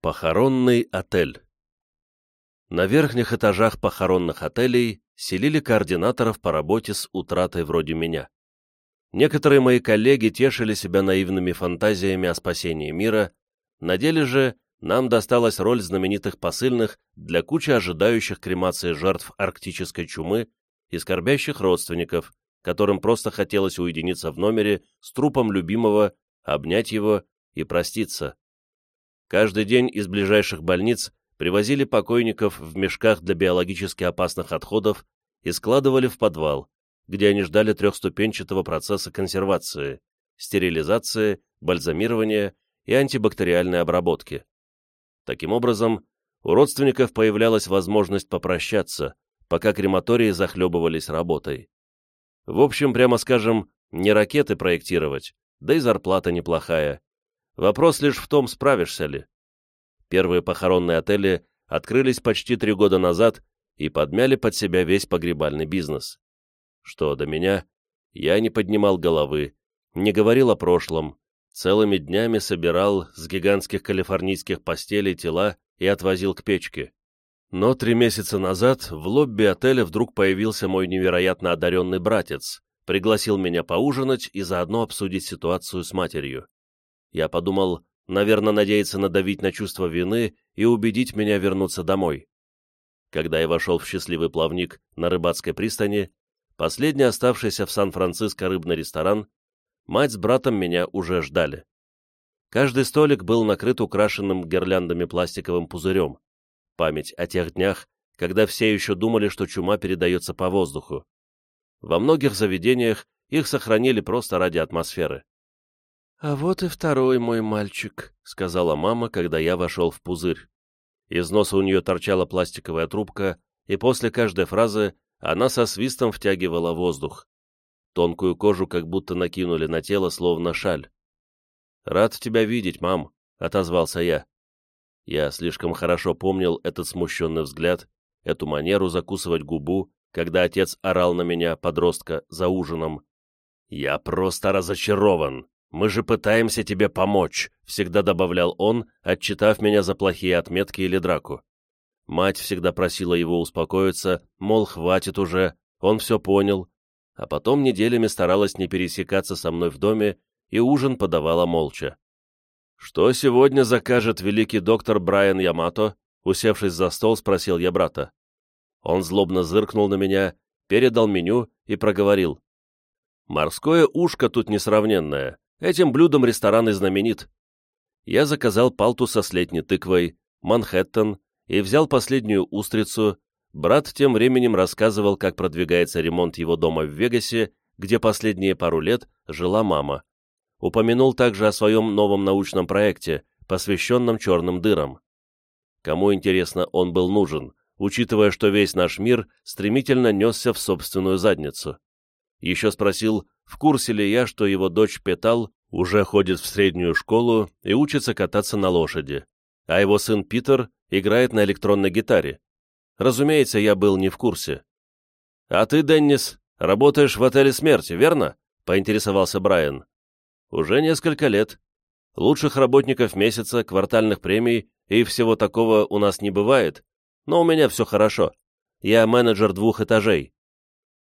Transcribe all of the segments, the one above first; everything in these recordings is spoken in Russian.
Похоронный отель На верхних этажах похоронных отелей селили координаторов по работе с утратой вроде меня. Некоторые мои коллеги тешили себя наивными фантазиями о спасении мира, на деле же нам досталась роль знаменитых посыльных для кучи ожидающих кремации жертв арктической чумы и скорбящих родственников, которым просто хотелось уединиться в номере с трупом любимого, обнять его и проститься. Каждый день из ближайших больниц привозили покойников в мешках для биологически опасных отходов и складывали в подвал, где они ждали трехступенчатого процесса консервации, стерилизации, бальзамирования и антибактериальной обработки. Таким образом, у родственников появлялась возможность попрощаться, пока крематории захлебывались работой. В общем, прямо скажем, не ракеты проектировать, да и зарплата неплохая, Вопрос лишь в том, справишься ли. Первые похоронные отели открылись почти три года назад и подмяли под себя весь погребальный бизнес. Что до меня, я не поднимал головы, не говорил о прошлом, целыми днями собирал с гигантских калифорнийских постелей тела и отвозил к печке. Но три месяца назад в лобби отеля вдруг появился мой невероятно одаренный братец, пригласил меня поужинать и заодно обсудить ситуацию с матерью. Я подумал, наверное, надеется надавить на чувство вины и убедить меня вернуться домой. Когда я вошел в счастливый плавник на рыбацкой пристани, последний оставшийся в Сан-Франциско рыбный ресторан, мать с братом меня уже ждали. Каждый столик был накрыт украшенным гирляндами пластиковым пузырем. Память о тех днях, когда все еще думали, что чума передается по воздуху. Во многих заведениях их сохранили просто ради атмосферы. «А вот и второй мой мальчик», — сказала мама, когда я вошел в пузырь. Из носа у нее торчала пластиковая трубка, и после каждой фразы она со свистом втягивала воздух. Тонкую кожу как будто накинули на тело, словно шаль. «Рад тебя видеть, мам», — отозвался я. Я слишком хорошо помнил этот смущенный взгляд, эту манеру закусывать губу, когда отец орал на меня, подростка, за ужином. «Я просто разочарован», «Мы же пытаемся тебе помочь», — всегда добавлял он, отчитав меня за плохие отметки или драку. Мать всегда просила его успокоиться, мол, хватит уже, он все понял, а потом неделями старалась не пересекаться со мной в доме и ужин подавала молча. «Что сегодня закажет великий доктор Брайан Ямато?» Усевшись за стол, спросил я брата. Он злобно зыркнул на меня, передал меню и проговорил. «Морское ушко тут несравненное. Этим блюдом ресторан и знаменит. Я заказал палтуса с летней тыквой, Манхэттен и взял последнюю устрицу. Брат тем временем рассказывал, как продвигается ремонт его дома в Вегасе, где последние пару лет жила мама. Упомянул также о своем новом научном проекте, посвященном черным дырам. Кому интересно, он был нужен, учитывая, что весь наш мир стремительно несся в собственную задницу. Еще спросил, в курсе ли я, что его дочь Петал уже ходит в среднюю школу и учится кататься на лошади, а его сын Питер играет на электронной гитаре. Разумеется, я был не в курсе. «А ты, Деннис, работаешь в отеле смерти, верно?» — поинтересовался Брайан. «Уже несколько лет. Лучших работников месяца, квартальных премий и всего такого у нас не бывает, но у меня все хорошо. Я менеджер двух этажей».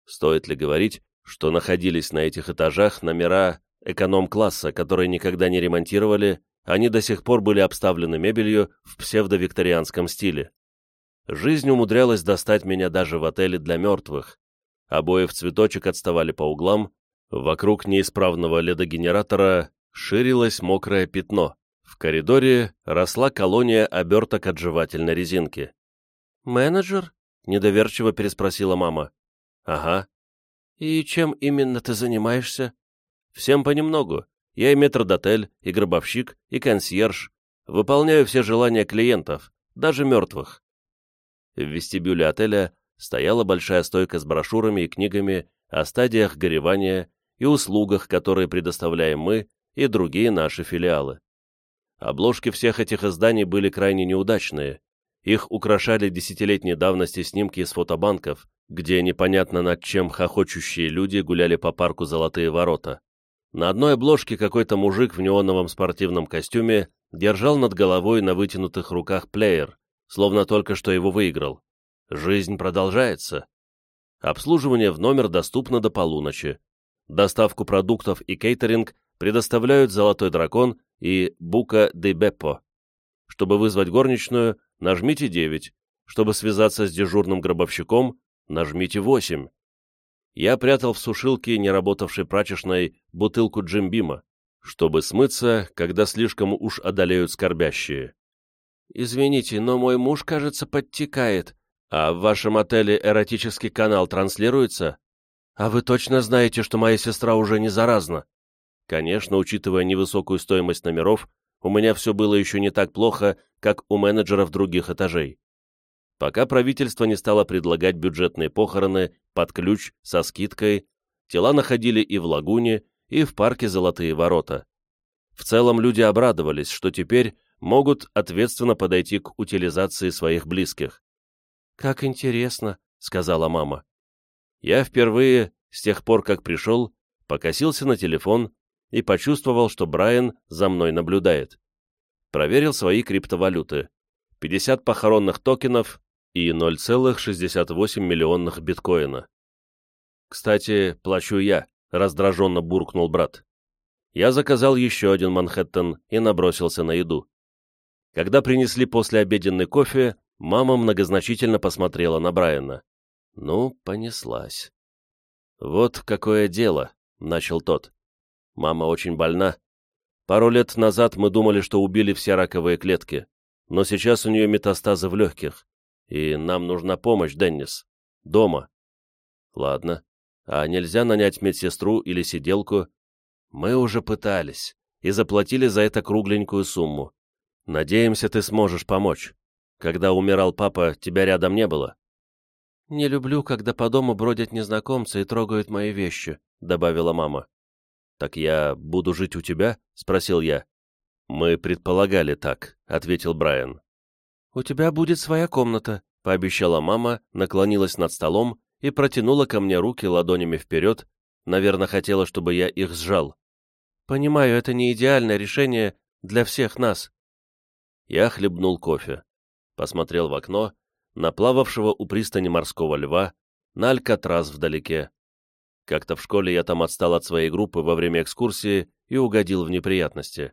Стоит ли говорить, что находились на этих этажах номера эконом-класса, которые никогда не ремонтировали, они до сих пор были обставлены мебелью в псевдовикторианском стиле. Жизнь умудрялась достать меня даже в отеле для мертвых. Обои в цветочек отставали по углам, вокруг неисправного ледогенератора ширилось мокрое пятно. В коридоре росла колония оберток от жевательной резинки. «Менеджер?» — недоверчиво переспросила мама. «Ага», «И чем именно ты занимаешься?» «Всем понемногу. Я и метрдотель, и гробовщик, и консьерж. Выполняю все желания клиентов, даже мертвых». В вестибюле отеля стояла большая стойка с брошюрами и книгами о стадиях горевания и услугах, которые предоставляем мы и другие наши филиалы. Обложки всех этих изданий были крайне неудачные. Их украшали десятилетней давности снимки из фотобанков, где непонятно над чем хохочущие люди гуляли по парку «Золотые ворота». На одной обложке какой-то мужик в неоновом спортивном костюме держал над головой на вытянутых руках плеер, словно только что его выиграл. Жизнь продолжается. Обслуживание в номер доступно до полуночи. Доставку продуктов и кейтеринг предоставляют «Золотой дракон» и «Бука де Беппо». Чтобы вызвать горничную, нажмите 9. Чтобы связаться с дежурным гробовщиком, нажмите 8. Я прятал в сушилке, не работавшей прачечной, бутылку джимбима, чтобы смыться, когда слишком уж одолеют скорбящие. «Извините, но мой муж, кажется, подтекает. А в вашем отеле эротический канал транслируется? А вы точно знаете, что моя сестра уже не заразна?» Конечно, учитывая невысокую стоимость номеров, у меня все было еще не так плохо, как у менеджеров других этажей пока правительство не стало предлагать бюджетные похороны под ключ со скидкой, тела находили и в лагуне, и в парке Золотые ворота. В целом люди обрадовались, что теперь могут ответственно подойти к утилизации своих близких. «Как интересно», — сказала мама. Я впервые, с тех пор, как пришел, покосился на телефон и почувствовал, что Брайан за мной наблюдает. Проверил свои криптовалюты. 50 похоронных токенов и 0,68 миллионных биткоина. «Кстати, плачу я», — раздраженно буркнул брат. Я заказал еще один Манхэттен и набросился на еду. Когда принесли послеобеденный кофе, мама многозначительно посмотрела на Брайана. Ну, понеслась. «Вот какое дело», — начал тот. «Мама очень больна. Пару лет назад мы думали, что убили все раковые клетки, но сейчас у нее метастазы в легких. И нам нужна помощь, Деннис. Дома. Ладно. А нельзя нанять медсестру или сиделку? Мы уже пытались и заплатили за это кругленькую сумму. Надеемся, ты сможешь помочь. Когда умирал папа, тебя рядом не было. «Не люблю, когда по дому бродят незнакомцы и трогают мои вещи», — добавила мама. «Так я буду жить у тебя?» — спросил я. «Мы предполагали так», — ответил Брайан. «У тебя будет своя комната», — пообещала мама, наклонилась над столом и протянула ко мне руки ладонями вперед, наверное, хотела, чтобы я их сжал. «Понимаю, это не идеальное решение для всех нас». Я хлебнул кофе, посмотрел в окно, на плававшего у пристани морского льва, на Алькатрас вдалеке. Как-то в школе я там отстал от своей группы во время экскурсии и угодил в неприятности.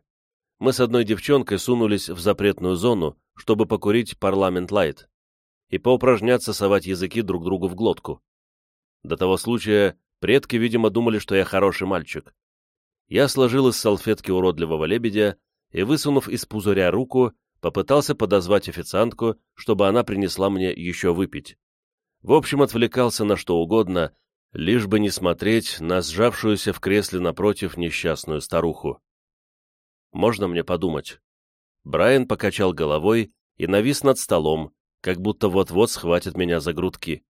Мы с одной девчонкой сунулись в запретную зону, чтобы покурить парламент лайт и поупражняться совать языки друг другу в глотку. До того случая предки, видимо, думали, что я хороший мальчик. Я сложил из салфетки уродливого лебедя и, высунув из пузыря руку, попытался подозвать официантку, чтобы она принесла мне еще выпить. В общем, отвлекался на что угодно, лишь бы не смотреть на сжавшуюся в кресле напротив несчастную старуху. «Можно мне подумать?» Брайан покачал головой и навис над столом, как будто вот-вот схватит меня за грудки.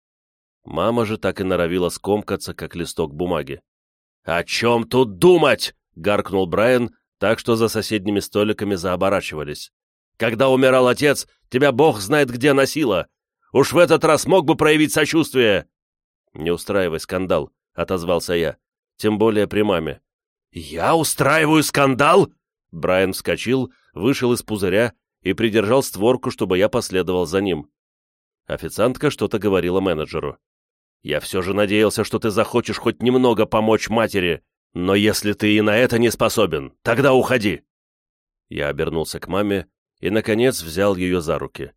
Мама же так и норовила скомкаться, как листок бумаги. «О чем тут думать?» — гаркнул Брайан, так что за соседними столиками заоборачивались. «Когда умирал отец, тебя бог знает где носило. Уж в этот раз мог бы проявить сочувствие!» «Не устраивай скандал», — отозвался я, тем более при маме. «Я устраиваю скандал?» Брайан вскочил, вышел из пузыря и придержал створку, чтобы я последовал за ним. Официантка что-то говорила менеджеру. «Я все же надеялся, что ты захочешь хоть немного помочь матери, но если ты и на это не способен, тогда уходи!» Я обернулся к маме и, наконец, взял ее за руки.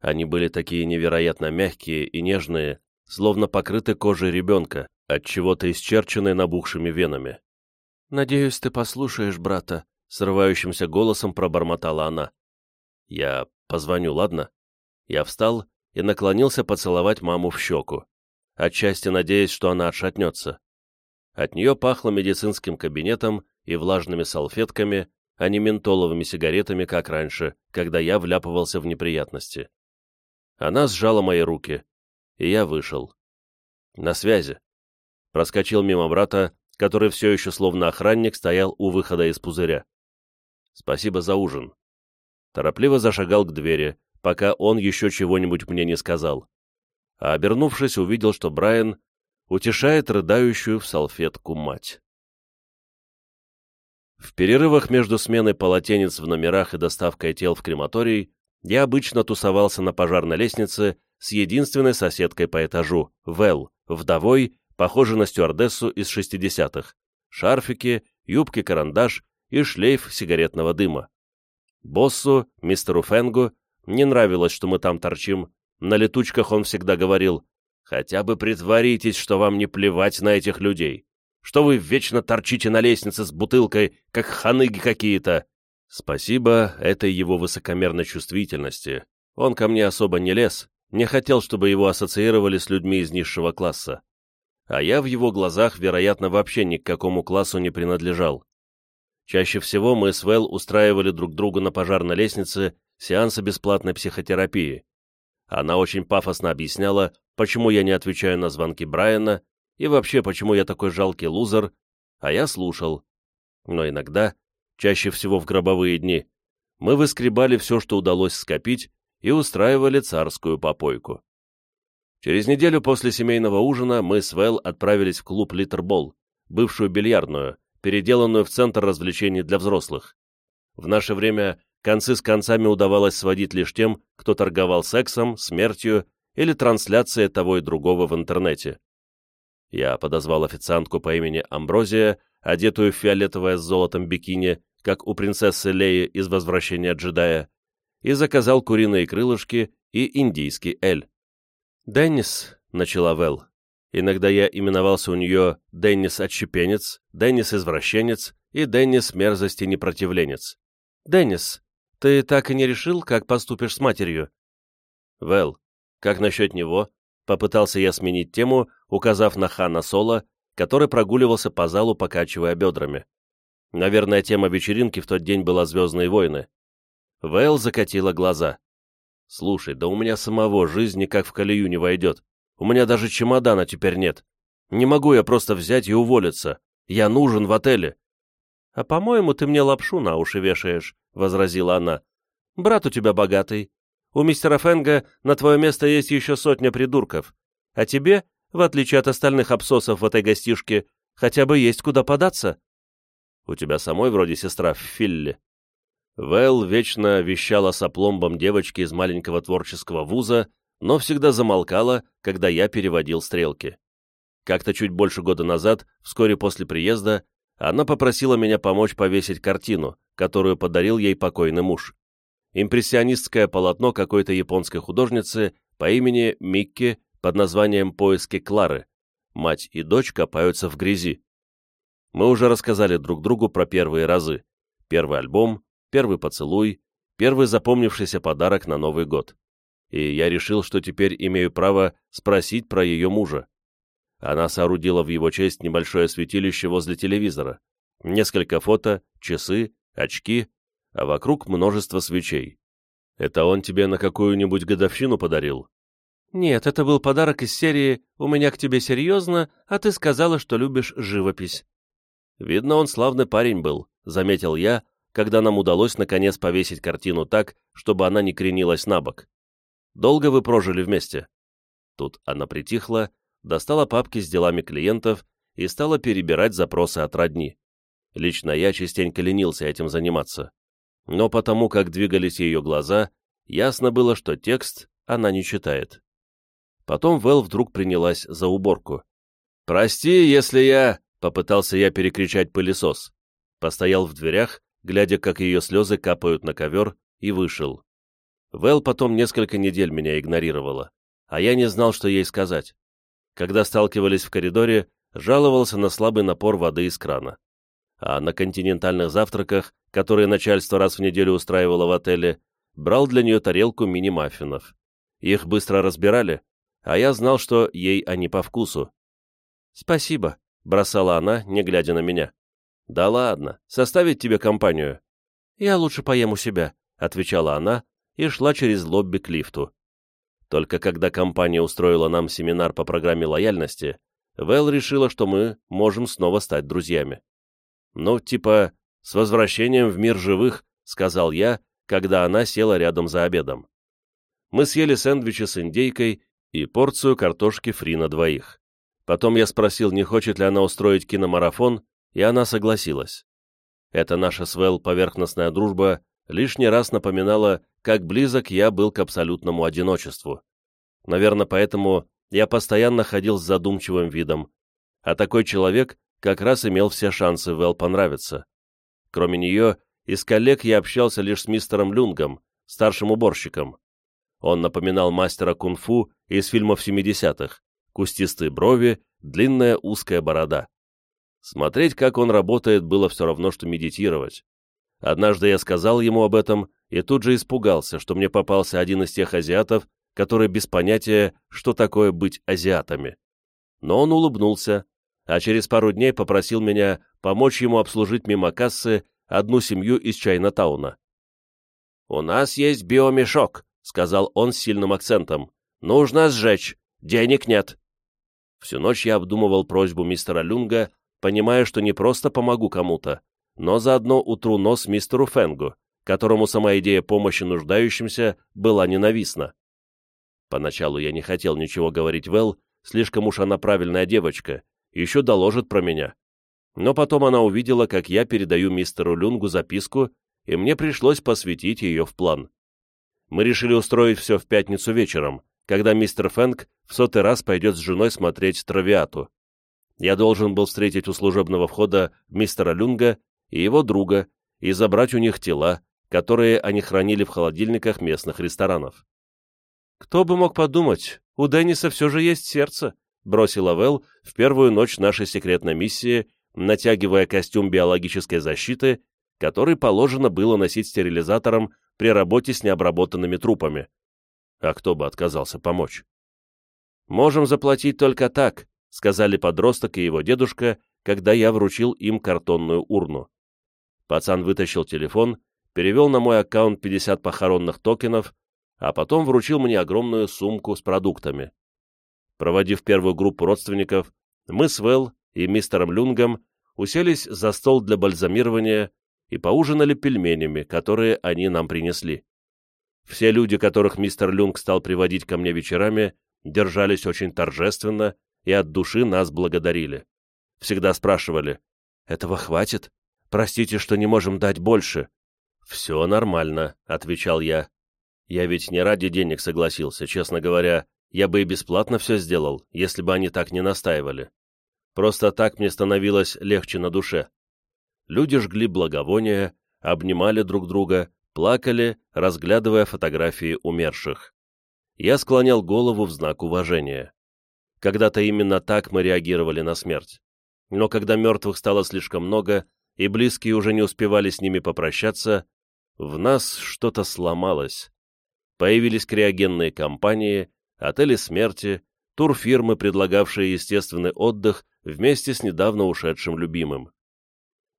Они были такие невероятно мягкие и нежные, словно покрыты кожей ребенка, от чего-то исчерченной набухшими венами. «Надеюсь, ты послушаешь брата», — срывающимся голосом пробормотала она. Я позвоню, ладно? Я встал и наклонился поцеловать маму в щеку, отчасти надеясь, что она отшатнется. От нее пахло медицинским кабинетом и влажными салфетками, а не ментоловыми сигаретами, как раньше, когда я вляпывался в неприятности. Она сжала мои руки, и я вышел. На связи. Проскочил мимо брата, который все еще словно охранник стоял у выхода из пузыря. Спасибо за ужин торопливо зашагал к двери, пока он еще чего-нибудь мне не сказал. А обернувшись, увидел, что Брайан утешает рыдающую в салфетку мать. В перерывах между сменой полотенец в номерах и доставкой тел в крематорий я обычно тусовался на пожарной лестнице с единственной соседкой по этажу, Вэл, вдовой, похожей на стюардессу из 60-х, шарфики, юбки-карандаш и шлейф сигаретного дыма. Боссу, мистеру Фенгу, не нравилось, что мы там торчим. На летучках он всегда говорил, «Хотя бы притворитесь, что вам не плевать на этих людей, что вы вечно торчите на лестнице с бутылкой, как ханыги какие-то». Спасибо этой его высокомерной чувствительности. Он ко мне особо не лез, не хотел, чтобы его ассоциировали с людьми из низшего класса. А я в его глазах, вероятно, вообще ни к какому классу не принадлежал. Чаще всего мы с Вэл устраивали друг другу на пожарной лестнице сеансы бесплатной психотерапии. Она очень пафосно объясняла, почему я не отвечаю на звонки Брайана и вообще, почему я такой жалкий лузер, а я слушал. Но иногда, чаще всего в гробовые дни, мы выскребали все, что удалось скопить, и устраивали царскую попойку. Через неделю после семейного ужина мы с Вэл отправились в клуб Литербол, бывшую бильярдную, переделанную в центр развлечений для взрослых. В наше время концы с концами удавалось сводить лишь тем, кто торговал сексом, смертью или трансляцией того и другого в интернете. Я подозвал официантку по имени Амброзия, одетую в фиолетовое с золотом бикини, как у принцессы Леи из «Возвращения джедая», и заказал куриные крылышки и индийский эль. «Деннис», — начала Вэл, Иногда я именовался у нее Деннис-отщепенец, Деннис-извращенец и Деннис-мерзости-непротивленец. «Деннис, ты так и не решил, как поступишь с матерью?» «Вэл, как насчет него?» Попытался я сменить тему, указав на Хана Соло, который прогуливался по залу, покачивая бедрами. Наверное, тема вечеринки в тот день была «Звездные войны». Вэл закатила глаза. «Слушай, да у меня самого жизни как в колею не войдет. У меня даже чемодана теперь нет. Не могу я просто взять и уволиться. Я нужен в отеле». «А, по-моему, ты мне лапшу на уши вешаешь», — возразила она. «Брат у тебя богатый. У мистера Фенга на твое место есть еще сотня придурков. А тебе, в отличие от остальных абсосов в этой гостишке, хотя бы есть куда податься». «У тебя самой вроде сестра в Филле». Вэл вечно вещала с опломбом девочки из маленького творческого вуза, но всегда замолкала, когда я переводил стрелки. Как-то чуть больше года назад, вскоре после приезда, она попросила меня помочь повесить картину, которую подарил ей покойный муж. Импрессионистское полотно какой-то японской художницы по имени Микки под названием «Поиски Клары». Мать и дочь копаются в грязи. Мы уже рассказали друг другу про первые разы. Первый альбом, первый поцелуй, первый запомнившийся подарок на Новый год и я решил, что теперь имею право спросить про ее мужа. Она соорудила в его честь небольшое святилище возле телевизора, несколько фото, часы, очки, а вокруг множество свечей. Это он тебе на какую-нибудь годовщину подарил? Нет, это был подарок из серии «У меня к тебе серьезно, а ты сказала, что любишь живопись». Видно, он славный парень был, заметил я, когда нам удалось наконец повесить картину так, чтобы она не кренилась на бок. Долго вы прожили вместе?» Тут она притихла, достала папки с делами клиентов и стала перебирать запросы от родни. Лично я частенько ленился этим заниматься. Но потому, как двигались ее глаза, ясно было, что текст она не читает. Потом Вэл вдруг принялась за уборку. «Прости, если я...» — попытался я перекричать пылесос. Постоял в дверях, глядя, как ее слезы капают на ковер, и вышел. Вэл потом несколько недель меня игнорировала, а я не знал, что ей сказать. Когда сталкивались в коридоре, жаловался на слабый напор воды из крана. А на континентальных завтраках, которые начальство раз в неделю устраивало в отеле, брал для нее тарелку мини-маффинов. Их быстро разбирали, а я знал, что ей они по вкусу. «Спасибо», — бросала она, не глядя на меня. «Да ладно, составить тебе компанию». «Я лучше поем у себя», — отвечала она, и шла через лобби к лифту. Только когда компания устроила нам семинар по программе лояльности, Вэл решила, что мы можем снова стать друзьями. «Ну, типа, с возвращением в мир живых», — сказал я, когда она села рядом за обедом. Мы съели сэндвичи с индейкой и порцию картошки фри на двоих. Потом я спросил, не хочет ли она устроить киномарафон, и она согласилась. Эта наша с Вэл поверхностная дружба лишний раз напоминала, как близок я был к абсолютному одиночеству. Наверное, поэтому я постоянно ходил с задумчивым видом, а такой человек как раз имел все шансы Вэл понравиться. Кроме нее, из коллег я общался лишь с мистером Люнгом, старшим уборщиком. Он напоминал мастера кунг-фу из фильмов 70-х, кустистые брови, длинная узкая борода. Смотреть, как он работает, было все равно, что медитировать. Однажды я сказал ему об этом и тут же испугался, что мне попался один из тех азиатов, которые без понятия, что такое быть азиатами. Но он улыбнулся, а через пару дней попросил меня помочь ему обслужить мимо кассы одну семью из Чайна-тауна. «У нас есть биомешок», — сказал он с сильным акцентом. «Нужно сжечь. Денег нет». Всю ночь я обдумывал просьбу мистера Люнга, понимая, что не просто помогу кому-то, но заодно утру нос мистеру Фенгу, которому сама идея помощи нуждающимся была ненавистна. Поначалу я не хотел ничего говорить Вэл, слишком уж она правильная девочка, еще доложит про меня. Но потом она увидела, как я передаю мистеру Люнгу записку, и мне пришлось посвятить ее в план. Мы решили устроить все в пятницу вечером, когда мистер Фэнк в сотый раз пойдет с женой смотреть «Травиату». Я должен был встретить у служебного входа мистера Люнга и его друга и забрать у них тела, которые они хранили в холодильниках местных ресторанов. «Кто бы мог подумать, у Денниса все же есть сердце», бросила Вэл в первую ночь нашей секретной миссии, натягивая костюм биологической защиты, который положено было носить стерилизатором при работе с необработанными трупами. А кто бы отказался помочь? «Можем заплатить только так», — сказали подросток и его дедушка, когда я вручил им картонную урну. Пацан вытащил телефон, перевел на мой аккаунт 50 похоронных токенов, а потом вручил мне огромную сумку с продуктами. Проводив первую группу родственников, мы с Вэл и мистером Люнгом уселись за стол для бальзамирования и поужинали пельменями, которые они нам принесли. Все люди, которых мистер Люнг стал приводить ко мне вечерами, держались очень торжественно и от души нас благодарили. Всегда спрашивали, «Этого хватит? Простите, что не можем дать больше». «Все нормально», — отвечал я. Я ведь не ради денег согласился, честно говоря, я бы и бесплатно все сделал, если бы они так не настаивали. Просто так мне становилось легче на душе. Люди жгли благовония, обнимали друг друга, плакали, разглядывая фотографии умерших. Я склонял голову в знак уважения. Когда-то именно так мы реагировали на смерть. Но когда мертвых стало слишком много, и близкие уже не успевали с ними попрощаться, в нас что-то сломалось. Появились криогенные компании, отели смерти, турфирмы, предлагавшие естественный отдых вместе с недавно ушедшим любимым.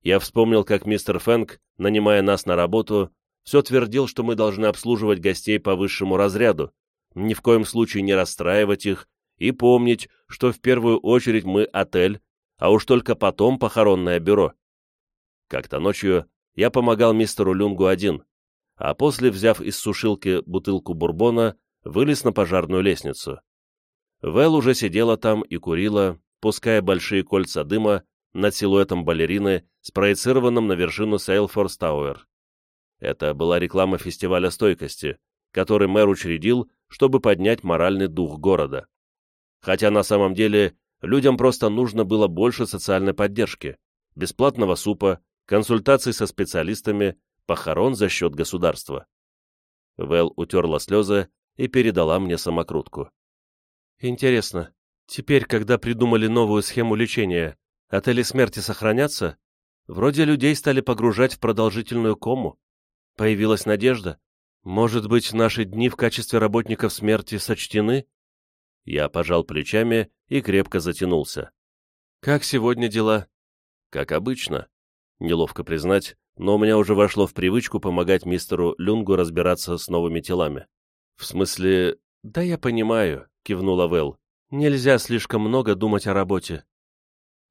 Я вспомнил, как мистер Фэнк, нанимая нас на работу, все твердил, что мы должны обслуживать гостей по высшему разряду, ни в коем случае не расстраивать их и помнить, что в первую очередь мы отель, а уж только потом похоронное бюро. Как-то ночью я помогал мистеру Люнгу один, а после, взяв из сушилки бутылку бурбона, вылез на пожарную лестницу. Вэл уже сидела там и курила, пуская большие кольца дыма над силуэтом балерины, спроецированным на вершину Сейлфорс Тауэр. Это была реклама фестиваля стойкости, который мэр учредил, чтобы поднять моральный дух города. Хотя на самом деле людям просто нужно было больше социальной поддержки, бесплатного супа, консультаций со специалистами, похорон за счет государства. Вэл утерла слезы и передала мне самокрутку. Интересно, теперь, когда придумали новую схему лечения, отели смерти сохранятся? Вроде людей стали погружать в продолжительную кому. Появилась надежда. Может быть, наши дни в качестве работников смерти сочтены? Я пожал плечами и крепко затянулся. «Как сегодня дела?» «Как обычно. Неловко признать, но у меня уже вошло в привычку помогать мистеру Люнгу разбираться с новыми телами». «В смысле...» «Да я понимаю», — кивнула Вэл. «Нельзя слишком много думать о работе».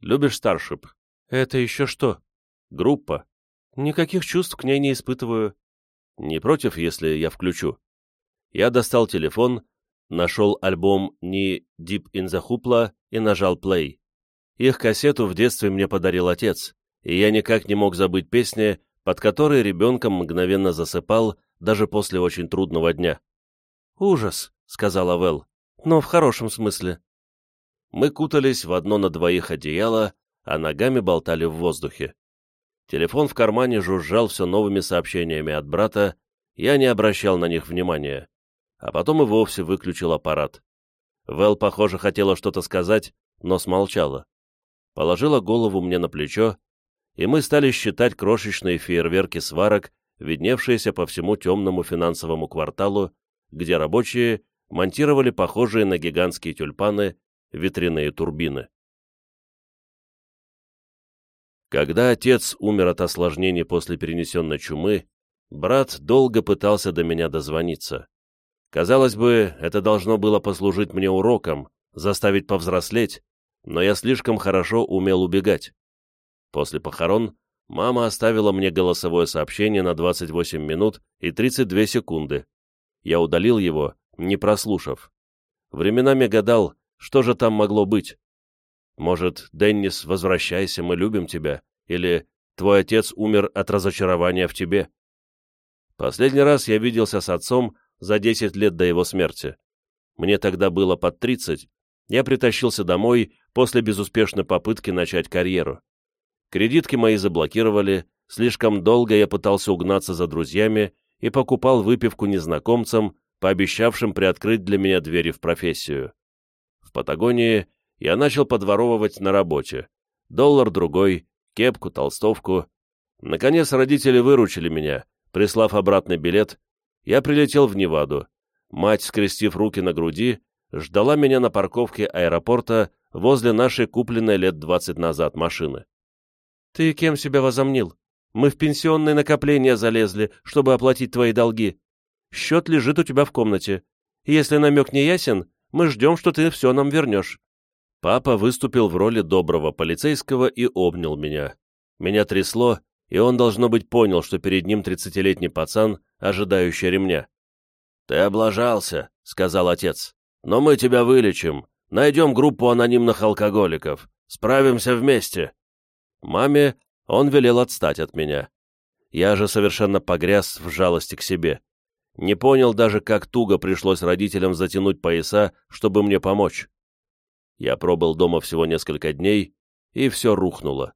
«Любишь Старшип?» «Это еще что?» «Группа». «Никаких чувств к ней не испытываю». «Не против, если я включу?» Я достал телефон нашел альбом «Ни Deep in the Hoopla» и нажал play. Их кассету в детстве мне подарил отец, и я никак не мог забыть песни, под которые ребенком мгновенно засыпал даже после очень трудного дня. «Ужас», — сказала Вэл, — «но в хорошем смысле». Мы кутались в одно на двоих одеяло, а ногами болтали в воздухе. Телефон в кармане жужжал все новыми сообщениями от брата, я не обращал на них внимания, а потом и вовсе выключил аппарат. Вэл, похоже, хотела что-то сказать, но смолчала. Положила голову мне на плечо, и мы стали считать крошечные фейерверки сварок, видневшиеся по всему темному финансовому кварталу, где рабочие монтировали похожие на гигантские тюльпаны ветряные турбины. Когда отец умер от осложнений после перенесенной чумы, брат долго пытался до меня дозвониться. Казалось бы, это должно было послужить мне уроком, заставить повзрослеть, но я слишком хорошо умел убегать. После похорон мама оставила мне голосовое сообщение на 28 минут и 32 секунды. Я удалил его, не прослушав. Временами гадал, что же там могло быть. Может, Деннис, возвращайся, мы любим тебя, или твой отец умер от разочарования в тебе. Последний раз я виделся с отцом за 10 лет до его смерти. Мне тогда было под 30, я притащился домой после безуспешной попытки начать карьеру. Кредитки мои заблокировали, слишком долго я пытался угнаться за друзьями и покупал выпивку незнакомцам, пообещавшим приоткрыть для меня двери в профессию. В Патагонии я начал подворовывать на работе. Доллар-другой, кепку, толстовку. Наконец родители выручили меня, прислав обратный билет. Я прилетел в Неваду. Мать, скрестив руки на груди, ждала меня на парковке аэропорта возле нашей купленной лет двадцать назад машины. «Ты кем себя возомнил? Мы в пенсионные накопления залезли, чтобы оплатить твои долги. Счет лежит у тебя в комнате. Если намек не ясен, мы ждем, что ты все нам вернешь». Папа выступил в роли доброго полицейского и обнял меня. Меня трясло, и он, должно быть, понял, что перед ним тридцатилетний пацан, ожидающий ремня. «Ты облажался», — сказал отец. Но мы тебя вылечим, найдем группу анонимных алкоголиков, справимся вместе». Маме он велел отстать от меня. Я же совершенно погряз в жалости к себе. Не понял даже, как туго пришлось родителям затянуть пояса, чтобы мне помочь. Я пробыл дома всего несколько дней, и все рухнуло.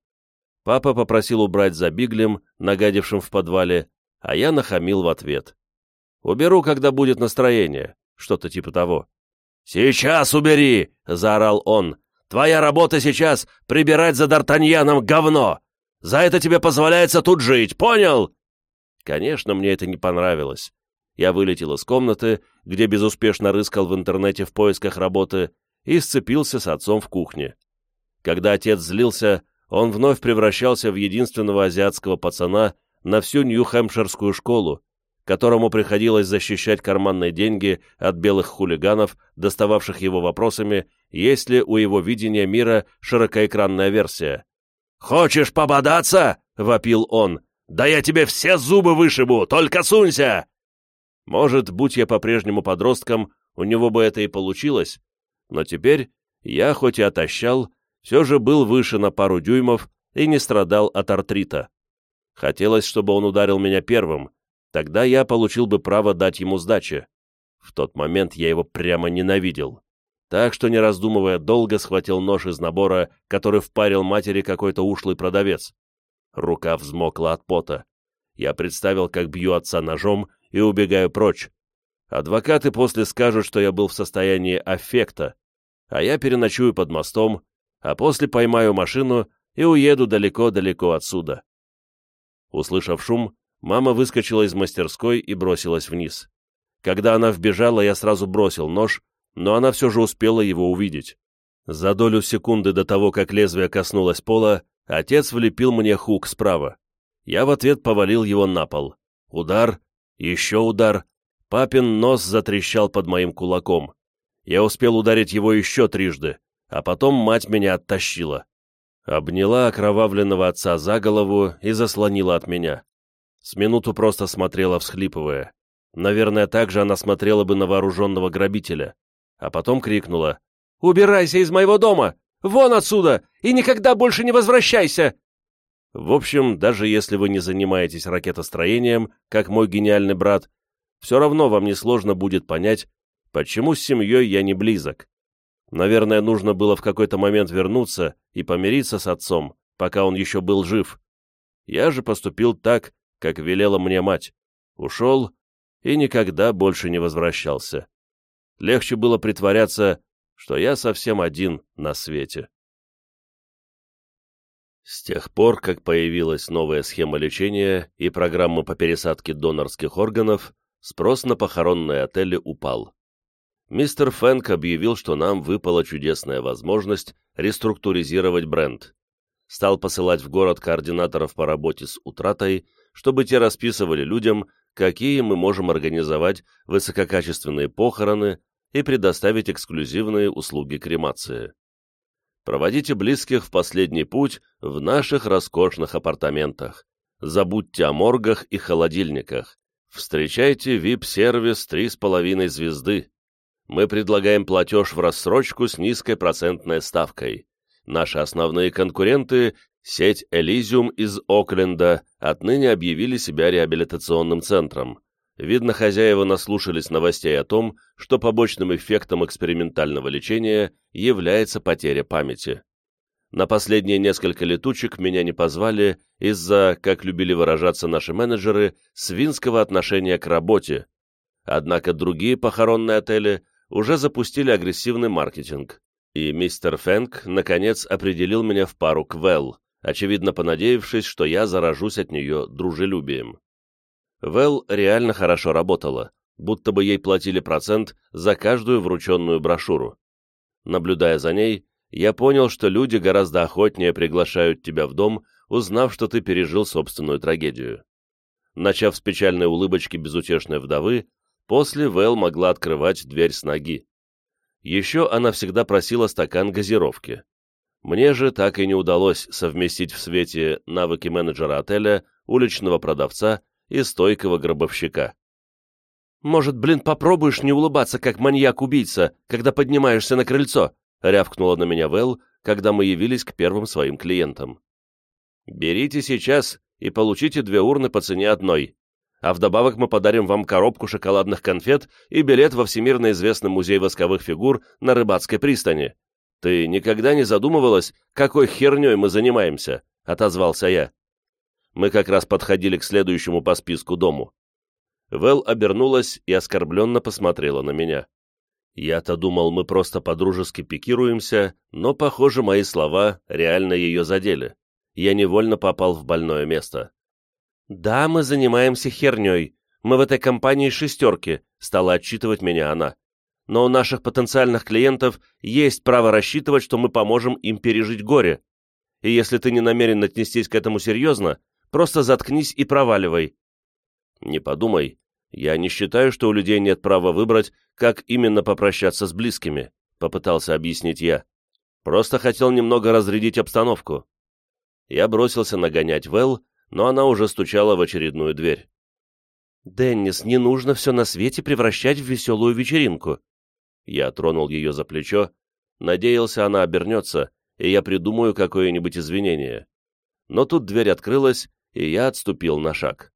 Папа попросил убрать за биглем, нагадившим в подвале, а я нахамил в ответ. «Уберу, когда будет настроение», что-то типа того. «Сейчас убери!» — заорал он. «Твоя работа сейчас — прибирать за Д'Артаньяном говно! За это тебе позволяется тут жить, понял?» Конечно, мне это не понравилось. Я вылетел из комнаты, где безуспешно рыскал в интернете в поисках работы, и сцепился с отцом в кухне. Когда отец злился, он вновь превращался в единственного азиатского пацана на всю Нью-Хэмпширскую школу, которому приходилось защищать карманные деньги от белых хулиганов, достававших его вопросами, есть ли у его видения мира широкоэкранная версия. «Хочешь пободаться?» — вопил он. «Да я тебе все зубы вышибу, только сунься!» Может, будь я по-прежнему подростком, у него бы это и получилось, но теперь я, хоть и отощал, все же был выше на пару дюймов и не страдал от артрита. Хотелось, чтобы он ударил меня первым, Тогда я получил бы право дать ему сдачи. В тот момент я его прямо ненавидел. Так что, не раздумывая, долго схватил нож из набора, который впарил матери какой-то ушлый продавец. Рука взмокла от пота. Я представил, как бью отца ножом и убегаю прочь. Адвокаты после скажут, что я был в состоянии аффекта, а я переночую под мостом, а после поймаю машину и уеду далеко-далеко отсюда. Услышав шум, Мама выскочила из мастерской и бросилась вниз. Когда она вбежала, я сразу бросил нож, но она все же успела его увидеть. За долю секунды до того, как лезвие коснулось пола, отец влепил мне хук справа. Я в ответ повалил его на пол. Удар, еще удар. Папин нос затрещал под моим кулаком. Я успел ударить его еще трижды, а потом мать меня оттащила. Обняла окровавленного отца за голову и заслонила от меня. С минуту просто смотрела, всхлипывая. Наверное, так же она смотрела бы на вооруженного грабителя. А потом крикнула. «Убирайся из моего дома! Вон отсюда! И никогда больше не возвращайся!» В общем, даже если вы не занимаетесь ракетостроением, как мой гениальный брат, все равно вам несложно будет понять, почему с семьей я не близок. Наверное, нужно было в какой-то момент вернуться и помириться с отцом, пока он еще был жив. Я же поступил так, как велела мне мать. Ушел и никогда больше не возвращался. Легче было притворяться, что я совсем один на свете. С тех пор, как появилась новая схема лечения и программа по пересадке донорских органов, спрос на похоронные отели упал. Мистер Фэнк объявил, что нам выпала чудесная возможность реструктуризировать бренд. Стал посылать в город координаторов по работе с утратой, чтобы те расписывали людям, какие мы можем организовать высококачественные похороны и предоставить эксклюзивные услуги кремации. Проводите близких в последний путь в наших роскошных апартаментах. Забудьте о моргах и холодильниках. Встречайте VIP-сервис 3,5 звезды. Мы предлагаем платеж в рассрочку с низкой процентной ставкой. Наши основные конкуренты, сеть Elysium из Окленда, отныне объявили себя реабилитационным центром. Видно, хозяева наслушались новостей о том, что побочным эффектом экспериментального лечения является потеря памяти. На последние несколько летучек меня не позвали из-за, как любили выражаться наши менеджеры, свинского отношения к работе. Однако другие похоронные отели уже запустили агрессивный маркетинг, и мистер Фэнк, наконец, определил меня в пару к Вэл, очевидно понадеявшись, что я заражусь от нее дружелюбием. Вэл реально хорошо работала, будто бы ей платили процент за каждую врученную брошюру. Наблюдая за ней, я понял, что люди гораздо охотнее приглашают тебя в дом, узнав, что ты пережил собственную трагедию. Начав с печальной улыбочки безутешной вдовы, после Вэл могла открывать дверь с ноги. Еще она всегда просила стакан газировки. Мне же так и не удалось совместить в свете навыки менеджера отеля, уличного продавца и стойкого гробовщика. «Может, блин, попробуешь не улыбаться, как маньяк-убийца, когда поднимаешься на крыльцо?» — рявкнула на меня Вэл, когда мы явились к первым своим клиентам. «Берите сейчас и получите две урны по цене одной, а вдобавок мы подарим вам коробку шоколадных конфет и билет во всемирно известный музей восковых фигур на Рыбацкой пристани. Ты никогда не задумывалась, какой херней мы занимаемся?» — отозвался я. Мы как раз подходили к следующему по списку дому. Вэл обернулась и оскорбленно посмотрела на меня. Я-то думал, мы просто подружески пикируемся, но, похоже, мои слова реально ее задели. Я невольно попал в больное место. «Да, мы занимаемся херней. Мы в этой компании шестерки», — стала отчитывать меня она. «Но у наших потенциальных клиентов есть право рассчитывать, что мы поможем им пережить горе. И если ты не намерен отнестись к этому серьезно, Просто заткнись и проваливай. Не подумай, я не считаю, что у людей нет права выбрать, как именно попрощаться с близкими, попытался объяснить я. Просто хотел немного разрядить обстановку. Я бросился нагонять Вэл, но она уже стучала в очередную дверь. «Деннис, не нужно все на свете превращать в веселую вечеринку». Я тронул ее за плечо, надеялся, она обернется, и я придумаю какое-нибудь извинение. Но тут дверь открылась, и я отступил на шаг.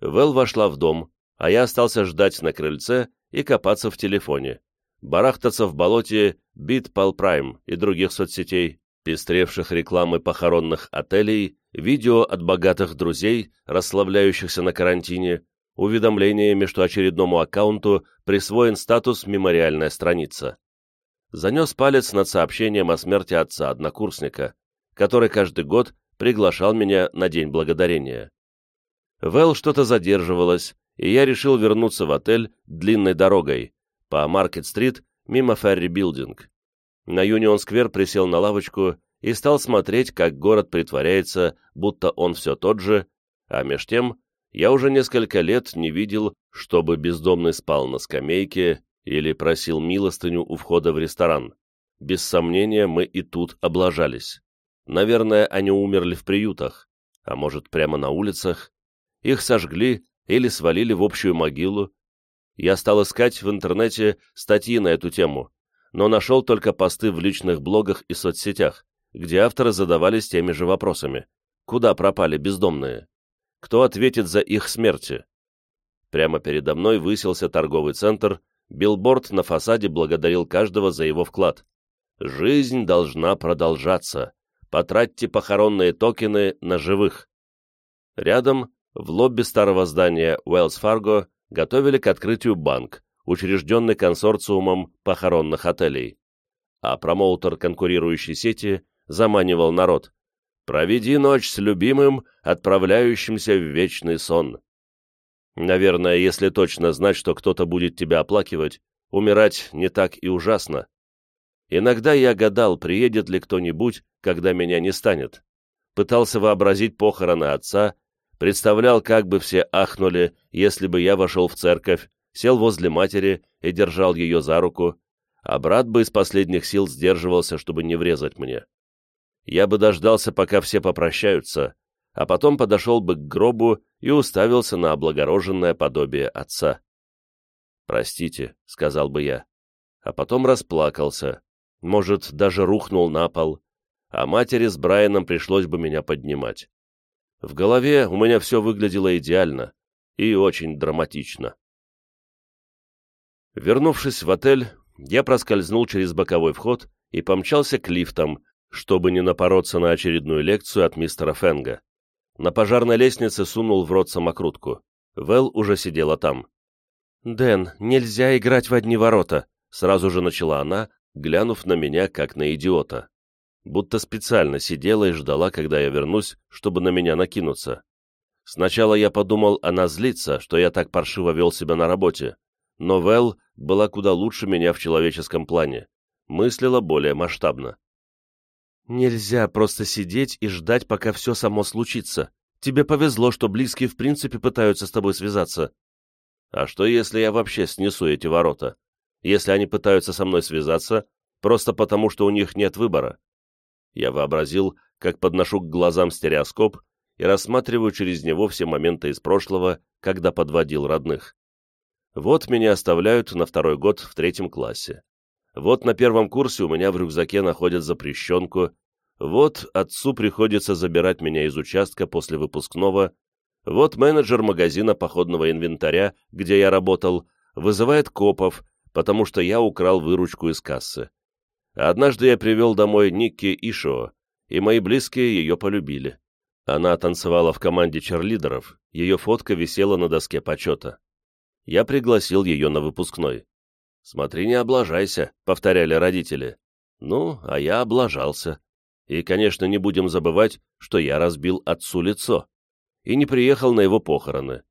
Вэл вошла в дом, а я остался ждать на крыльце и копаться в телефоне, барахтаться в болоте BitPal Prime и других соцсетей, пестревших рекламы похоронных отелей, видео от богатых друзей, расслабляющихся на карантине, уведомлениями, что очередному аккаунту присвоен статус «Мемориальная страница». Занес палец над сообщением о смерти отца-однокурсника, который каждый год приглашал меня на День Благодарения. Вэл что-то задерживалось, и я решил вернуться в отель длинной дорогой, по Маркет-стрит, мимо Ферри Билдинг. На Юнион-сквер присел на лавочку и стал смотреть, как город притворяется, будто он все тот же, а меж тем я уже несколько лет не видел, чтобы бездомный спал на скамейке или просил милостыню у входа в ресторан. Без сомнения, мы и тут облажались. Наверное, они умерли в приютах, а может, прямо на улицах. Их сожгли или свалили в общую могилу. Я стал искать в интернете статьи на эту тему, но нашел только посты в личных блогах и соцсетях, где авторы задавались теми же вопросами. Куда пропали бездомные? Кто ответит за их смерти? Прямо передо мной высился торговый центр, билборд на фасаде благодарил каждого за его вклад. Жизнь должна продолжаться. Потратьте похоронные токены на живых. Рядом, в лобби старого здания Уэллс Фарго, готовили к открытию банк, учрежденный консорциумом похоронных отелей. А промоутер конкурирующей сети заманивал народ. «Проведи ночь с любимым, отправляющимся в вечный сон». Наверное, если точно знать, что кто-то будет тебя оплакивать, умирать не так и ужасно. Иногда я гадал, приедет ли кто-нибудь, когда меня не станет. Пытался вообразить похороны отца, представлял, как бы все ахнули, если бы я вошел в церковь, сел возле матери и держал ее за руку, а брат бы из последних сил сдерживался, чтобы не врезать мне. Я бы дождался, пока все попрощаются, а потом подошел бы к гробу и уставился на облагороженное подобие отца. «Простите», — сказал бы я, а потом расплакался, может, даже рухнул на пол, а матери с Брайаном пришлось бы меня поднимать. В голове у меня все выглядело идеально и очень драматично. Вернувшись в отель, я проскользнул через боковой вход и помчался к лифтам, чтобы не напороться на очередную лекцию от мистера Фенга. На пожарной лестнице сунул в рот самокрутку. Вэл уже сидела там. «Дэн, нельзя играть в одни ворота», — сразу же начала она, глянув на меня, как на идиота. Будто специально сидела и ждала, когда я вернусь, чтобы на меня накинуться. Сначала я подумал, она злится, что я так паршиво вел себя на работе, но Вэл была куда лучше меня в человеческом плане, мыслила более масштабно. Нельзя просто сидеть и ждать, пока все само случится. Тебе повезло, что близкие в принципе пытаются с тобой связаться. А что, если я вообще снесу эти ворота? Если они пытаются со мной связаться, просто потому, что у них нет выбора? Я вообразил, как подношу к глазам стереоскоп и рассматриваю через него все моменты из прошлого, когда подводил родных. Вот меня оставляют на второй год в третьем классе. Вот на первом курсе у меня в рюкзаке находят запрещенку, вот отцу приходится забирать меня из участка после выпускного, вот менеджер магазина походного инвентаря, где я работал, вызывает копов, потому что я украл выручку из кассы. Однажды я привел домой Никки Ишо, и мои близкие ее полюбили. Она танцевала в команде черлидеров, ее фотка висела на доске почета. Я пригласил ее на выпускной. «Смотри, не облажайся», — повторяли родители. Ну, а я облажался. И, конечно, не будем забывать, что я разбил отцу лицо и не приехал на его похороны.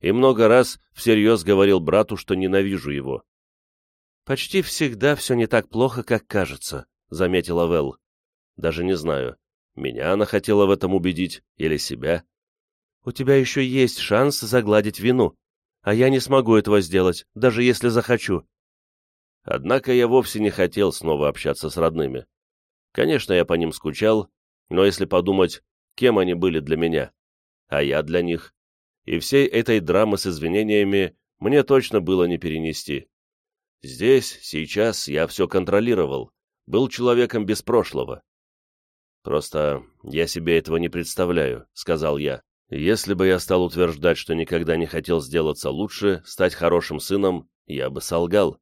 И много раз всерьез говорил брату, что ненавижу его. «Почти всегда все не так плохо, как кажется», — заметила Вэл. «Даже не знаю, меня она хотела в этом убедить или себя. У тебя еще есть шанс загладить вину, а я не смогу этого сделать, даже если захочу». Однако я вовсе не хотел снова общаться с родными. Конечно, я по ним скучал, но если подумать, кем они были для меня, а я для них, и всей этой драмы с извинениями мне точно было не перенести. Здесь, сейчас я все контролировал, был человеком без прошлого. «Просто я себе этого не представляю», — сказал я. «Если бы я стал утверждать, что никогда не хотел сделаться лучше, стать хорошим сыном, я бы солгал.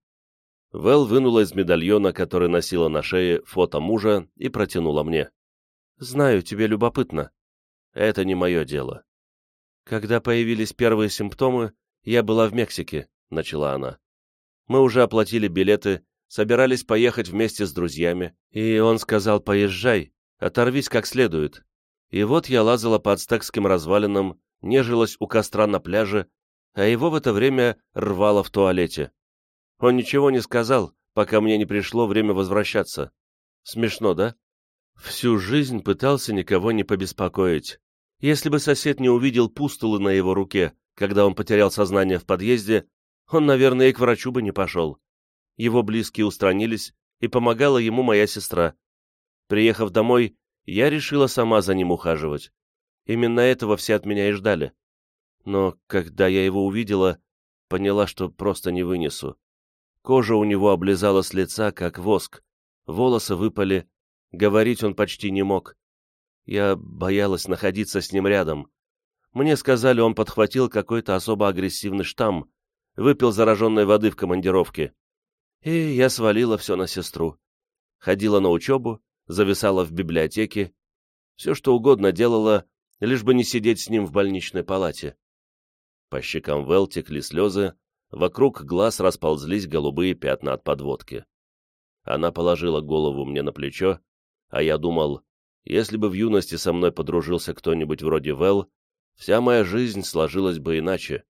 Вэл вынула из медальона, который носила на шее, фото мужа и протянула мне. «Знаю, тебе любопытно. Это не мое дело». «Когда появились первые симптомы, я была в Мексике», — начала она. «Мы уже оплатили билеты, собирались поехать вместе с друзьями, и он сказал, поезжай, оторвись как следует. И вот я лазала по ацтекским развалинам, нежилась у костра на пляже, а его в это время рвало в туалете. Он ничего не сказал, пока мне не пришло время возвращаться. Смешно, да? Всю жизнь пытался никого не побеспокоить. Если бы сосед не увидел пустулы на его руке, когда он потерял сознание в подъезде, он, наверное, и к врачу бы не пошел. Его близкие устранились, и помогала ему моя сестра. Приехав домой, я решила сама за ним ухаживать. Именно этого все от меня и ждали. Но когда я его увидела, поняла, что просто не вынесу. Кожа у него облизала с лица, как воск, волосы выпали, говорить он почти не мог. Я боялась находиться с ним рядом. Мне сказали, он подхватил какой-то особо агрессивный штамм, выпил зараженной воды в командировке. И я свалила все на сестру. Ходила на учебу, зависала в библиотеке, все что угодно делала, лишь бы не сидеть с ним в больничной палате. По щекам Вэл текли слезы, вокруг глаз расползлись голубые пятна от подводки. Она положила голову мне на плечо, а я думал, если бы в юности со мной подружился кто-нибудь вроде Вэл, вся моя жизнь сложилась бы иначе.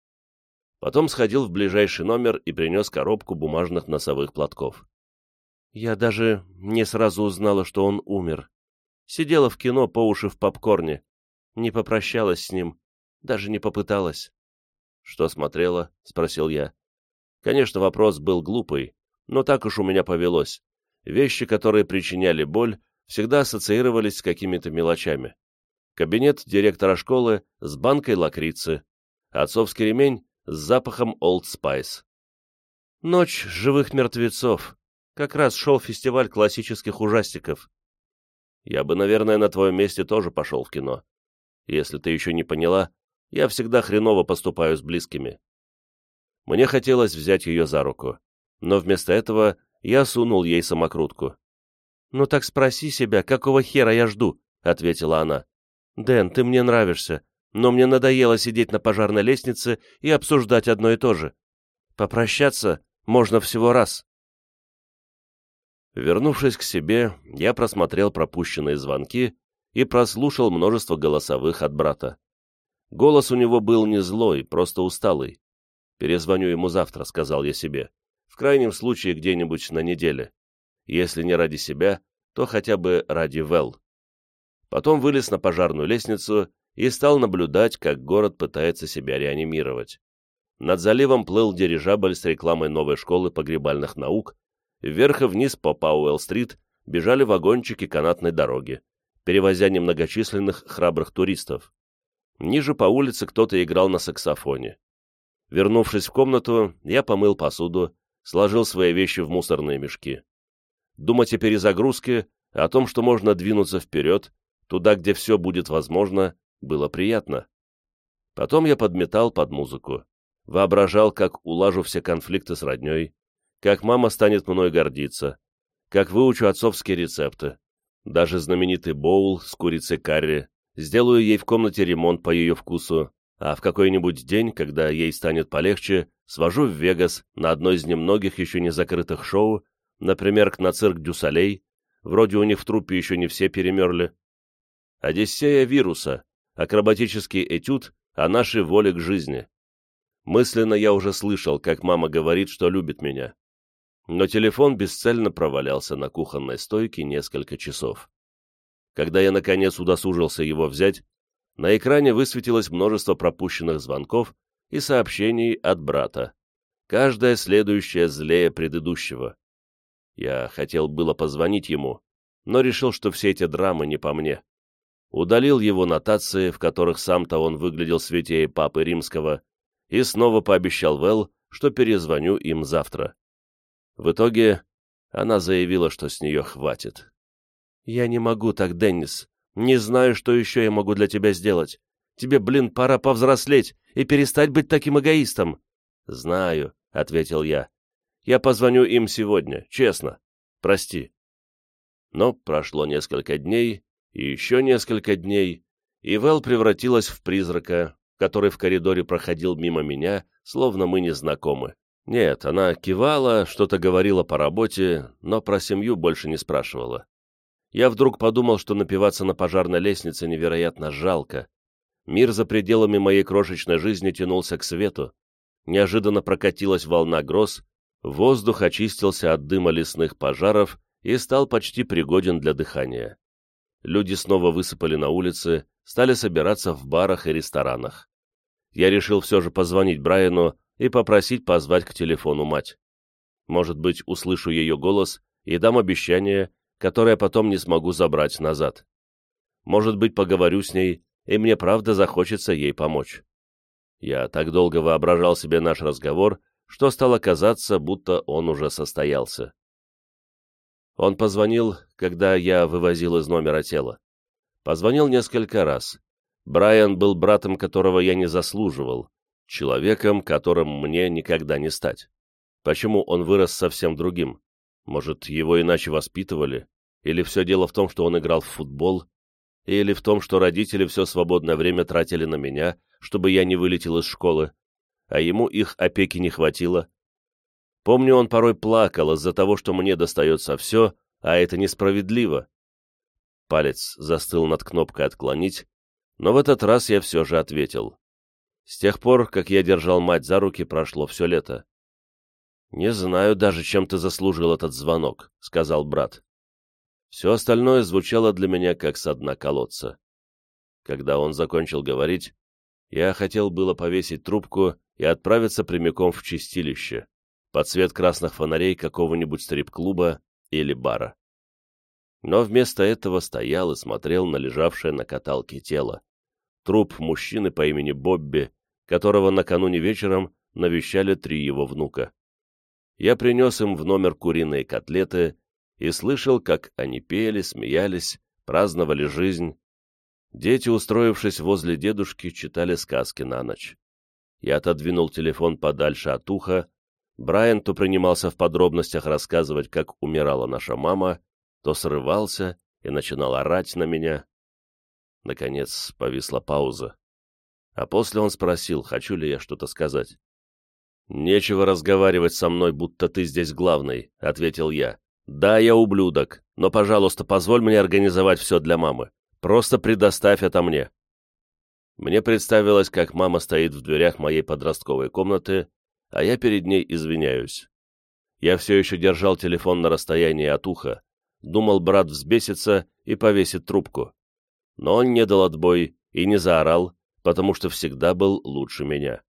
Потом сходил в ближайший номер и принес коробку бумажных носовых платков. Я даже не сразу узнала, что он умер. Сидела в кино по уши в попкорне. Не попрощалась с ним, даже не попыталась. «Что смотрела?» — спросил я. Конечно, вопрос был глупый, но так уж у меня повелось. Вещи, которые причиняли боль, всегда ассоциировались с какими-то мелочами. Кабинет директора школы с банкой лакрицы, отцовский ремень с запахом Old Spice. Ночь живых мертвецов. Как раз шел фестиваль классических ужастиков. Я бы, наверное, на твоем месте тоже пошел в кино. Если ты еще не поняла, я всегда хреново поступаю с близкими. Мне хотелось взять ее за руку, но вместо этого я сунул ей самокрутку. «Ну так спроси себя, какого хера я жду?» — ответила она. «Дэн, ты мне нравишься, но мне надоело сидеть на пожарной лестнице и обсуждать одно и то же. Попрощаться можно всего раз». Вернувшись к себе, я просмотрел пропущенные звонки и прослушал множество голосовых от брата. Голос у него был не злой, просто усталый. «Перезвоню ему завтра», — сказал я себе. «В крайнем случае где-нибудь на неделе. Если не ради себя, то хотя бы ради Вэл». Потом вылез на пожарную лестницу и стал наблюдать, как город пытается себя реанимировать. Над заливом плыл дирижабль с рекламой новой школы погребальных наук, вверх и вниз по Пауэлл-стрит бежали вагончики канатной дороги, перевозя немногочисленных храбрых туристов. Ниже по улице кто-то играл на саксофоне. Вернувшись в комнату, я помыл посуду, сложил свои вещи в мусорные мешки. Думать о перезагрузке, о том, что можно двинуться вперед, туда, где все будет возможно, было приятно. Потом я подметал под музыку, воображал, как улажу все конфликты с родней, как мама станет мной гордиться, как выучу отцовские рецепты, даже знаменитый боул с курицей карри, сделаю ей в комнате ремонт по ее вкусу, а в какой-нибудь день, когда ей станет полегче, свожу в Вегас на одно из немногих еще не закрытых шоу, например, на цирк Дюсалей, вроде у них в трупе еще не все перемерли. Одиссея вируса, акробатический этюд о нашей воле к жизни. Мысленно я уже слышал, как мама говорит, что любит меня. Но телефон бесцельно провалялся на кухонной стойке несколько часов. Когда я, наконец, удосужился его взять, на экране высветилось множество пропущенных звонков и сообщений от брата. Каждое следующее злее предыдущего. Я хотел было позвонить ему, но решил, что все эти драмы не по мне. Удалил его нотации, в которых сам-то он выглядел святее папы римского, и снова пообещал Вэл, что перезвоню им завтра. В итоге она заявила, что с нее хватит. «Я не могу так, Деннис. Не знаю, что еще я могу для тебя сделать. Тебе, блин, пора повзрослеть и перестать быть таким эгоистом». «Знаю», — ответил я. «Я позвоню им сегодня, честно. Прости». Но прошло несколько дней, и еще несколько дней, и Вэл превратилась в призрака, который в коридоре проходил мимо меня, словно мы не знакомы. Нет, она кивала, что-то говорила по работе, но про семью больше не спрашивала я вдруг подумал, что напиваться на пожарной лестнице невероятно жалко. Мир за пределами моей крошечной жизни тянулся к свету. Неожиданно прокатилась волна гроз, воздух очистился от дыма лесных пожаров и стал почти пригоден для дыхания. Люди снова высыпали на улицы, стали собираться в барах и ресторанах. Я решил все же позвонить Брайану и попросить позвать к телефону мать. Может быть, услышу ее голос и дам обещание, которое потом не смогу забрать назад. Может быть, поговорю с ней, и мне правда захочется ей помочь. Я так долго воображал себе наш разговор, что стало казаться, будто он уже состоялся. Он позвонил, когда я вывозил из номера тело. Позвонил несколько раз. Брайан был братом, которого я не заслуживал, человеком, которым мне никогда не стать. Почему он вырос совсем другим? Может, его иначе воспитывали? Или все дело в том, что он играл в футбол? Или в том, что родители все свободное время тратили на меня, чтобы я не вылетел из школы, а ему их опеки не хватило? Помню, он порой плакал из-за того, что мне достается все, а это несправедливо. Палец застыл над кнопкой «Отклонить», но в этот раз я все же ответил. С тех пор, как я держал мать за руки, прошло все лето. «Не знаю даже, чем ты заслужил этот звонок», — сказал брат. Все остальное звучало для меня как со дна колодца. Когда он закончил говорить, я хотел было повесить трубку и отправиться прямиком в чистилище, под свет красных фонарей какого-нибудь стрип-клуба или бара. Но вместо этого стоял и смотрел на лежавшее на каталке тело. Труп мужчины по имени Бобби, которого накануне вечером навещали три его внука я принес им в номер куриные котлеты и слышал, как они пели, смеялись, праздновали жизнь. Дети, устроившись возле дедушки, читали сказки на ночь. Я отодвинул телефон подальше от уха. Брайан то принимался в подробностях рассказывать, как умирала наша мама, то срывался и начинал орать на меня. Наконец повисла пауза. А после он спросил, хочу ли я что-то сказать. «Нечего разговаривать со мной, будто ты здесь главный», — ответил я. «Да, я ублюдок, но, пожалуйста, позволь мне организовать все для мамы. Просто предоставь это мне». Мне представилось, как мама стоит в дверях моей подростковой комнаты, а я перед ней извиняюсь. Я все еще держал телефон на расстоянии от уха, думал, брат взбесится и повесит трубку. Но он не дал отбой и не заорал, потому что всегда был лучше меня.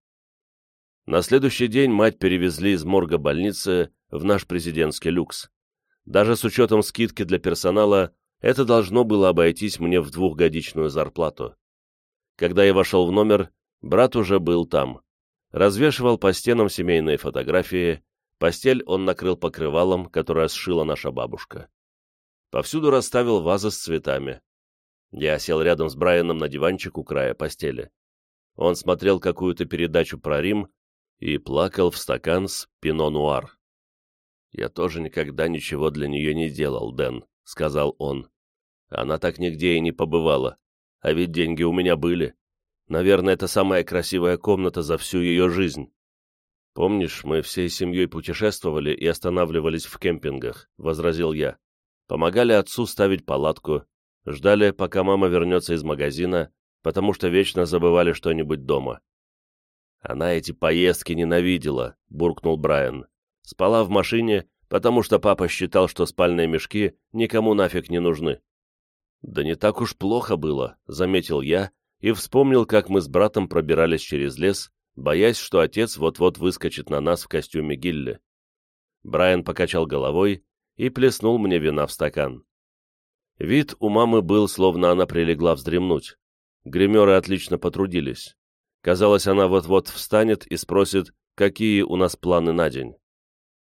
На следующий день мать перевезли из морга больницы в наш президентский люкс. Даже с учетом скидки для персонала, это должно было обойтись мне в двухгодичную зарплату. Когда я вошел в номер, брат уже был там. Развешивал по стенам семейные фотографии, постель он накрыл покрывалом, которое сшила наша бабушка. Повсюду расставил вазы с цветами. Я сел рядом с Брайаном на диванчик у края постели. Он смотрел какую-то передачу про Рим, и плакал в стакан с пино-нуар. «Я тоже никогда ничего для нее не делал, Дэн», — сказал он. «Она так нигде и не побывала. А ведь деньги у меня были. Наверное, это самая красивая комната за всю ее жизнь». «Помнишь, мы всей семьей путешествовали и останавливались в кемпингах», — возразил я. «Помогали отцу ставить палатку, ждали, пока мама вернется из магазина, потому что вечно забывали что-нибудь дома. Она эти поездки ненавидела, буркнул Брайан. Спала в машине, потому что папа считал, что спальные мешки никому нафиг не нужны. Да не так уж плохо было, заметил я и вспомнил, как мы с братом пробирались через лес, боясь, что отец вот-вот выскочит на нас в костюме Гилли. Брайан покачал головой и плеснул мне вина в стакан. Вид у мамы был, словно она прилегла вздремнуть. Гримеры отлично потрудились. Казалось, она вот-вот встанет и спросит, какие у нас планы на день.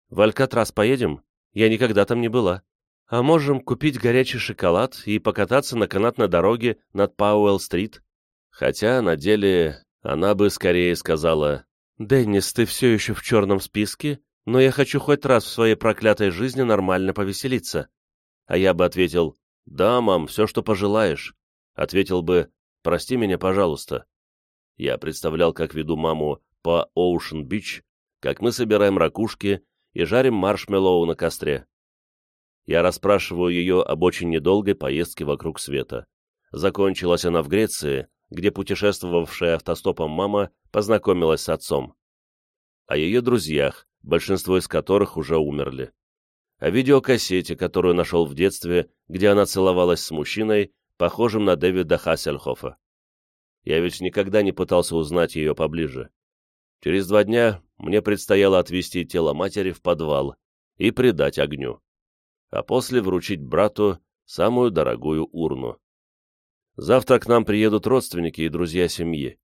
«В Алькатрас поедем? Я никогда там не была. А можем купить горячий шоколад и покататься на канатной дороге над Пауэлл-стрит?» Хотя на деле она бы скорее сказала, «Деннис, ты все еще в черном списке, но я хочу хоть раз в своей проклятой жизни нормально повеселиться». А я бы ответил, «Да, мам, все, что пожелаешь». Ответил бы, «Прости меня, пожалуйста». Я представлял, как веду маму по Оушен-Бич, как мы собираем ракушки и жарим маршмеллоу на костре. Я расспрашиваю ее об очень недолгой поездке вокруг света. Закончилась она в Греции, где путешествовавшая автостопом мама познакомилась с отцом. О ее друзьях, большинство из которых уже умерли. О видеокассете, которую нашел в детстве, где она целовалась с мужчиной, похожим на Дэвида Хассельхофа. Я ведь никогда не пытался узнать ее поближе. Через два дня мне предстояло отвезти тело матери в подвал и предать огню, а после вручить брату самую дорогую урну. Завтра к нам приедут родственники и друзья семьи.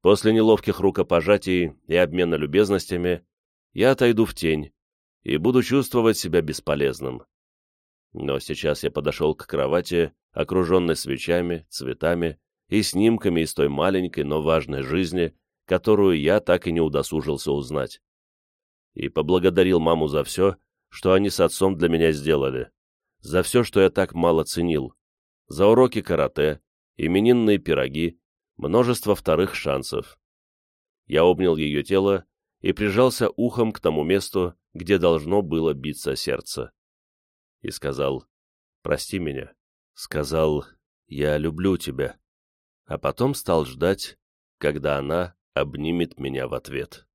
После неловких рукопожатий и обмена любезностями я отойду в тень и буду чувствовать себя бесполезным. Но сейчас я подошел к кровати, окруженной свечами, цветами и снимками из той маленькой, но важной жизни, которую я так и не удосужился узнать. И поблагодарил маму за все, что они с отцом для меня сделали, за все, что я так мало ценил, за уроки карате, именинные пироги, множество вторых шансов. Я обнял ее тело и прижался ухом к тому месту, где должно было биться сердце. И сказал, «Прости меня». Сказал, «Я люблю тебя». А потом стал ждать, когда она обнимет меня в ответ.